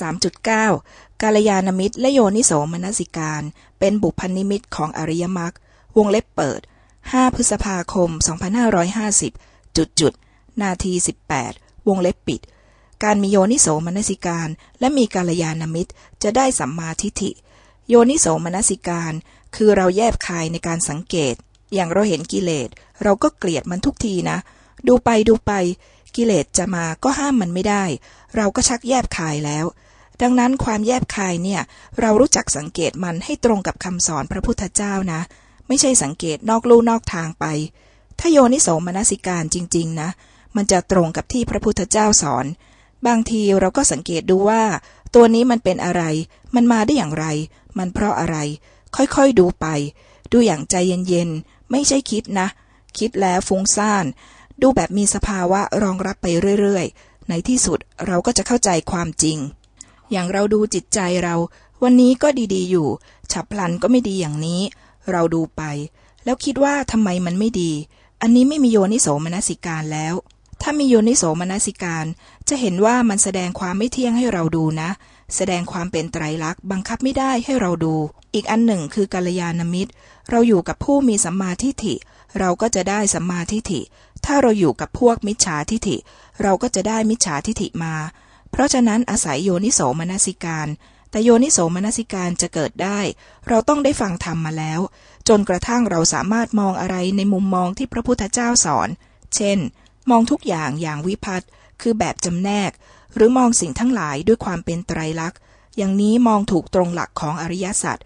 3.9 กาลยานมิตรและโยนิโสมนสิการ เป็นบุพนิมิตของอริยมรรควงเล็บเปิด 5 พฤษภาคม 2550 จุดจุด นาที 18 วงเล็บปิด การมีโยนิโสมนสิการ และมีกาลยานมิตรจะได้สัมมาทิฏฐิ โยนิโสมนสิการ คือเราแยบคายในการสังเกต อย่างเราเห็นกิเลส เราก็เกลียดมันทุกทีนะ ดูไปดูไป กิเลสจะมาก็ห้ามมันไม่ได้ เราก็ชักแยบคายแล้ว ดังนั้นความแยบคายเนี่ย เรารู้จักสังเกตมันให้ตรงกับคำสอนพระพุทธเจ้านะ ไม่ใช่สังเกตนอกลู่นอกทางไป ถ้าโยนิโสมนสิการจริง ๆ นะ มันจะตรงกับที่พระพุทธเจ้าสอน บางทีเราก็สังเกตดูว่า ตัวนี้มันเป็นอะไร มันมาได้อย่างไร มันเพราะอะไร ค่อยๆดูไป ดูอย่างใจเย็นๆไม่ใช่คิดนะ คิดแล้วฟุ้งซ่าน ดูแบบมีสภาวะรองรับไปเรื่อยๆ ในที่สุดเราก็จะเข้าใจความจริง อย่างเราดูจิตใจเรา วันนี้ก็ดีๆอยู่ ฉับพลันก็ไม่ดีอย่างนี้ เราดูไป แล้วคิดว่าทำไมมันไม่ดี อันนี้ไม่มีโยนิโสมนสิการแล้ว ถ้ามีโยนิโสมนสิการ จะเห็นว่ามันแสดงความไม่เที่ยงให้เราดูนะ แสดงความเป็นไตรลักษณ์บังคับไม่ได้ให้เราดู อีกอันหนึ่งคือกัลยาณมิตร เราอยู่กับผู้มีสัมมาทิฏฐิ เราก็จะได้สัมมาทิฏฐิ ถ้าเราอยู่กับพวกมิจฉาทิฏฐิ เราก็จะได้มิจฉาทิฏฐิมา เพราะฉะนั้นอาศัยโยนิโสมนสิการ แต่โยนิโสมนสิการจะเกิดได้ เราต้องได้ฟังธรรมมาแล้ว จนกระทั่งเราสามารถมองอะไรในมุมมองที่พระพุทธเจ้าสอน เช่น มองทุกอย่างอย่างวิพัฒน์คือแบบจำแนก หรือมองสิ่งทั้งหลายด้วยความเป็นไตรลักษณ์ อย่างนี้มองถูกตรงหลักของอริยสัจ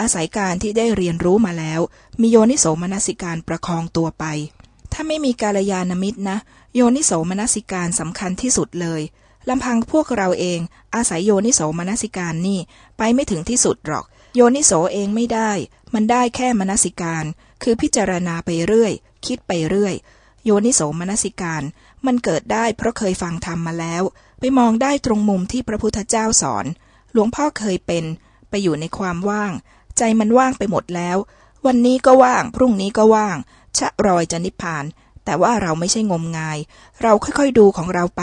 อาศัยการที่ได้เรียนรู้มาแล้ว มีโยนิโสมนสิการประคองตัวไป ถ้าไม่มีกาลยานมิตรนะ โยนิโสมนสิการสำคัญที่สุดเลยลำพังพวกเราเอง อาศัยโยนิโสมนสิการนี่ ไปไม่ถึงที่สุดหรอก โยนิโสเองไม่ได้ มันได้แค่มนสิการ คือพิจารณาไปเรื่อย คิดไปเรื่อย โยนิโสมนสิการ มันเกิดได้เพราะเคยฟังธรรมมาแล้ว ไปมองได้ตรงมุมที่พระพุทธเจ้าสอน หลวงพ่อเคยเป็น ไปอยู่ในความว่าง ใจมันว่างไปหมดแล้ว วันนี้ก็ว่าง พรุ่งนี้ก็ว่าง ชะรอยจะนิพพาน แต่ว่าเราไม่ใช่งมงาย เราค่อยๆดูของเราไป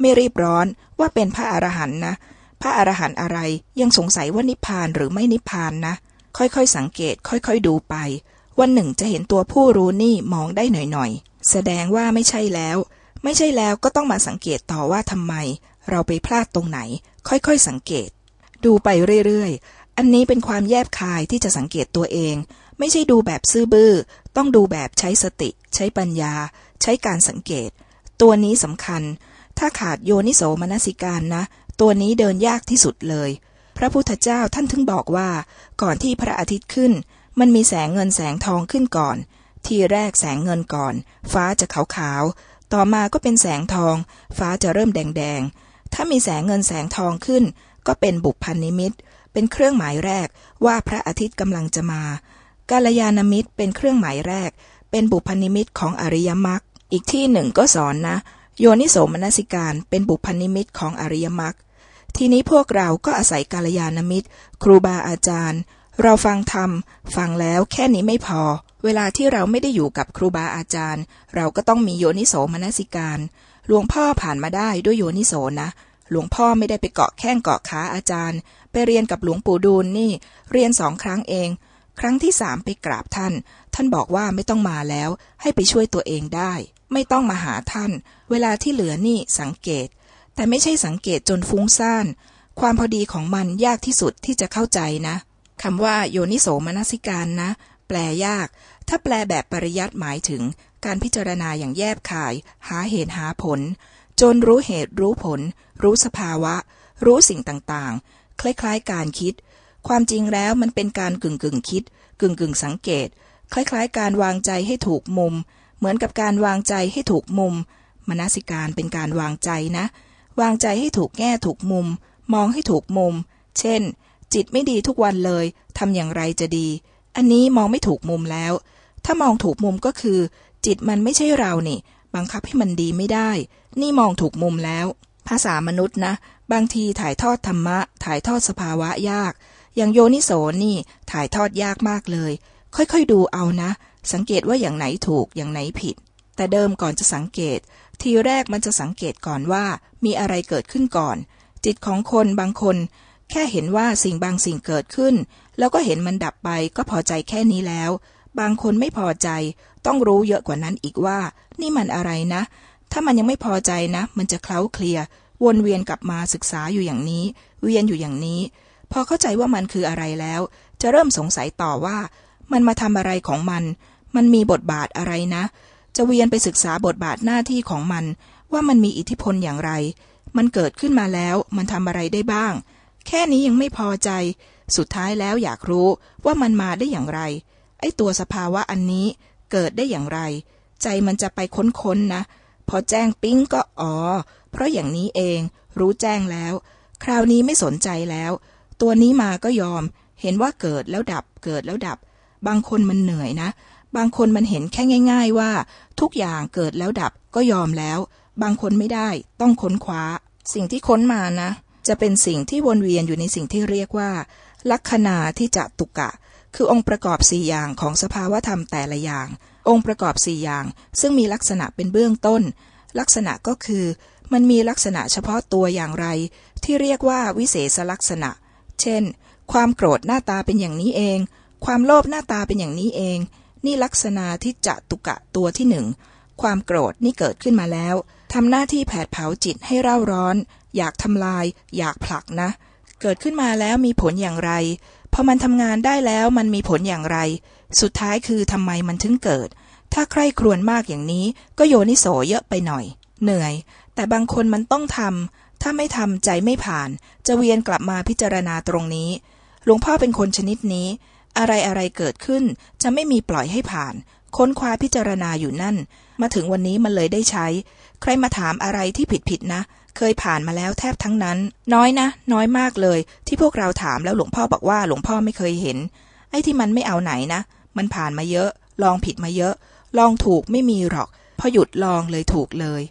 ไม่รีบร้อนว่าเป็นพระอรหันต์นะ พระอรหันต์อะไรยังสงสัยว่านิพพานหรือไม่นิพพานนะ ค่อยๆสังเกต ค่อยๆดูไป วันหนึ่งจะเห็นตัวผู้รู้นี่มองได้หน่อยๆ แสดงว่าไม่ใช่แล้ว ไม่ใช่แล้วก็ต้องมาสังเกตต่อว่าทำไม เราไปพลาดตรงไหน ค่อยๆสังเกตดูไปเรื่อยๆ อันนี้เป็นความแยบคายที่จะสังเกตตัวเอง ไม่ใช่ดูแบบซื่อบื้อ ต้องดูแบบใช้สติ ใช้ปัญญา ใช้การสังเกต ตัวนี้สำคัญ ถ้าขาดโยนิโสมนสิการนะ ตัวนี้เดินยากที่สุดเลย พระพุทธเจ้าท่านถึงบอกว่า ก่อนที่พระอาทิตย์ขึ้น มันมีแสงเงินแสงทองขึ้นก่อน ทีแรกแสงเงินก่อน ฟ้าจะขาวๆต่อมาก็เป็นแสงทอง ฟ้าจะเริ่มแดงๆถ้ามีแสงเงินแสงทองขึ้น ก็เป็นบุพพันนิมิต เป็นเครื่องหมายแรกว่าพระอาทิตย์กำลังจะมา กัลยาณมิตรเป็นเครื่องหมายแรก เป็นบุพนิมิตของอริยมรรคอีกที่หนึ่งก็สอนนะ โยนิโสมนสิการเป็นบุพนิมิตของอริยมรรคทีนี้พวกเราก็อาศัยกัลยาณมิตร ครูบาอาจารย์ เราฟังธรรม ฟังแล้วแค่นี้ไม่พอ เวลาที่เราไม่ได้อยู่กับครูบาอาจารย์ เราก็ต้องมีโยนิโสมนสิการหลวงพ่อผ่านมาได้ด้วยโยนิโสนะหลวงพ่อไม่ได้ไปเกาะแข้งเกาะขาอาจารย์ ไปเรียนกับหลวงปู่ดูลนี่ เรียนสองครั้งเอง ครั้งที่สามไปกราบท่าน ท่านบอกว่าไม่ต้องมาแล้ว ให้ไปช่วยตัวเองได้ ไม่ต้องมาหาท่าน เวลาที่เหลือนี่สังเกต แต่ไม่ใช่สังเกตจนฟุ้งซ่าน ความพอดีของมันยากที่สุดที่จะเข้าใจนะคำว่าโยนิโสมนสิการนะ แปลยาก ถ้าแปลแบบปริยัติหมายถึง การพิจารณาอย่างแยบคาย หาเหตุหาผล จนรู้เหตุรู้ผล รู้สภาวะ รู้สิ่งต่างๆ คล้ายๆ การคิด ความจริงแล้วมันเป็นการกึ่งกึ่งคิด กึ่งกึ่งสังเกต คล้ายๆ การวางใจให้ถูกมุม เหมือนกับการวางใจให้ถูกมุม มนสิการเป็นการวางใจนะ วางใจให้ถูกแง่ถูกมุม มองให้ถูกมุม เช่น จิตไม่ดีทุกวันเลยทำอย่างไรจะดี อันนี้มองไม่ถูกมุมแล้ว ถ้ามองถูกมุมก็คือ จิตมันไม่ใช่เรานี่ บังคับให้มันดีไม่ได้ นี่มองถูกมุมแล้ว ภาษามนุษย์นะ บางทีถ่ายทอดธรรมะ ถ่ายทอดสภาวะยาก อย่างโยนิโสนี่ถ่ายทอดยากมากเลย ค่อยๆดูเอานะ สังเกตว่าอย่างไหนถูกอย่างไหนผิด แต่เดิมก่อนจะสังเกต ทีแรกมันจะสังเกตก่อนว่า มีอะไรเกิดขึ้นก่อน จิตของคนบางคน แค่เห็นว่าสิ่งบางสิ่งเกิดขึ้น แล้วก็เห็นมันดับไปก็พอใจแค่นี้แล้ว บางคนไม่พอใจ ต้องรู้เยอะกว่านั้นอีกว่า นี่มันอะไรนะ ถ้ามันยังไม่พอใจนะ มันจะเคล้าเคลีย วนเวียนกลับมาศึกษาอยู่อย่างนี้ เวียนอยู่อย่างนี้ พอเข้าใจว่ามันคืออะไรแล้ว จะเริ่มสงสัยต่อว่า มันมาทำอะไรของมัน มันมีบทบาทอะไรนะ จะเวียนไปศึกษาบทบาทหน้าที่ของมัน ว่ามันมีอิทธิพลอย่างไร มันเกิดขึ้นมาแล้ว มันทำอะไรได้บ้าง แค่นี้ยังไม่พอใจ สุดท้ายแล้วอยากรู้ว่ามันมาได้อย่างไร ไอ้ตัวสภาวะอันนี้เกิดได้อย่างไร ใจมันจะไปค้นๆนนะ พอแจ้งปิ๊งก็อ๋อ เพราะอย่างนี้เอง รู้แจ้งแล้ว คราวนี้ไม่สนใจแล้ว ตัวนี้มาก็ยอม เห็นว่าเกิดแล้วดับ เกิดแล้วดับ บางคนมันเหนื่อยนะ บางคนมันเห็นแค่ง่าย ๆว่า ทุกอย่างเกิดแล้วดับก็ยอมแล้ว บางคนไม่ได้ ต้องค้นคว้า สิ่งที่ค้นมานะ จะเป็นสิ่งที่วนเวียนอยู่ในสิ่งที่เรียกว่า ลัคนาที่จะตุกะ คือองค์ประกอบสี่อย่างของสภาวธรรมแต่ละอย่าง องค์ประกอบสี่อย่าง ซึ่งมีลักษณะเป็นเบื้องต้น ลักษณะก็คือ มันมีลักษณะเฉพาะตัวอย่างไร ที่เรียกว่าวิเศษลักษณะ เช่น ความโกรธหน้าตาเป็นอย่างนี้เอง ความโลภหน้าตาเป็นอย่างนี้เอง นี่ลักษณะที่จะตุกะตัวที่หนึ่งความโกรธนี่เกิดขึ้นมาแล้วทำหน้าที่แผดเผาจิตให้เร่าร้อน อยากทำลาย อยากผลักนะ เกิดขึ้นมาแล้วมีผลอย่างไร พอมันทำงานได้แล้วมันมีผลอย่างไร สุดท้ายคือทำไมมันถึงเกิด ถ้าใครครวญมากอย่างนี้ ก็โยนิโสเยอะไปหน่อย เหนื่อย แต่บางคนมันต้องทำถ้าไม่ทำใจไม่ผ่าน จะเวียนกลับมาพิจารณาตรงนี้ หลวงพ่อเป็นคนชนิดนี้ อะไรอะไรเกิดขึ้น จะไม่มีปล่อยให้ผ่าน ค้นคว้าพิจารณาอยู่นั่น มาถึงวันนี้มันเลยได้ใช้ ใครมาถามอะไรที่ผิดผิดนะ เคยผ่านมาแล้วแทบทั้งนั้น น้อยนะ น้อยมากเลย ที่พวกเราถามแล้วหลวงพ่อบอกว่าหลวงพ่อไม่เคยเห็น ไอ้ที่มันไม่เอาไหนนะ มันผ่านมาเยอะ ลองผิดมาเยอะ ลองถูกไม่มีหรอก พอหยุดลองเลยถูกเลย